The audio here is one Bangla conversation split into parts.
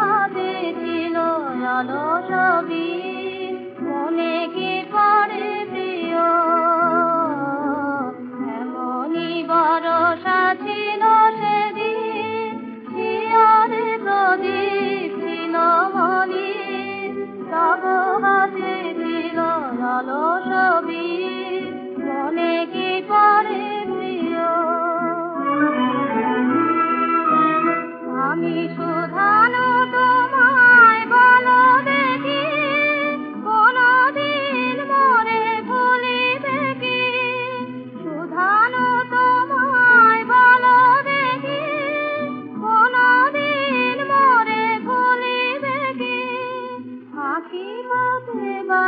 হাতে ছিল আলো ছবি মনে কি পড়ে প্রিয়? এমনই সেদিন। হিয়ারে প্রদীপ ছিল মনি তব ছিল আলো ছবি মনে কি পড়ে প্রিয়? আমি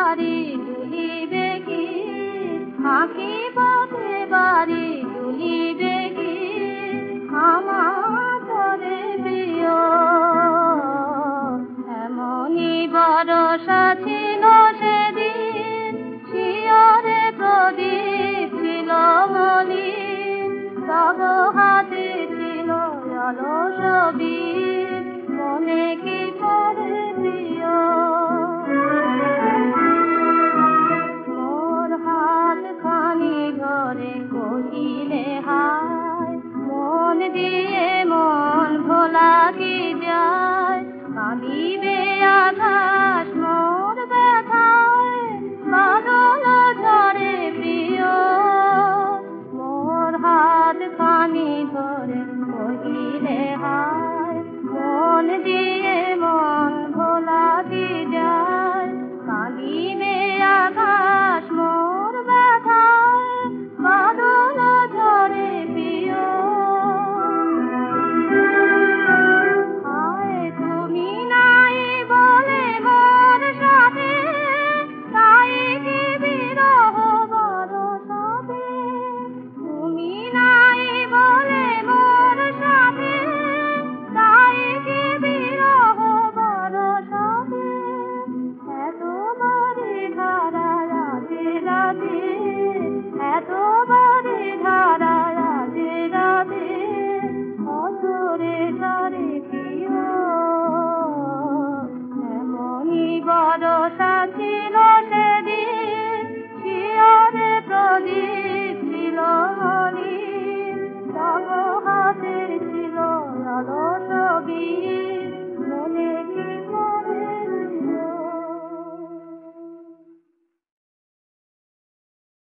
বাড়ি তুলিবে কি? আঁকি পথে বাড়ি কি? আমার প্রিয়, এমনই বরসা সেদিন। শিয়রে প্রদীপ ছিল মনি তব হাতে ছিল মনে কি প্রিয় মোর হাত খানি ধরে a todos.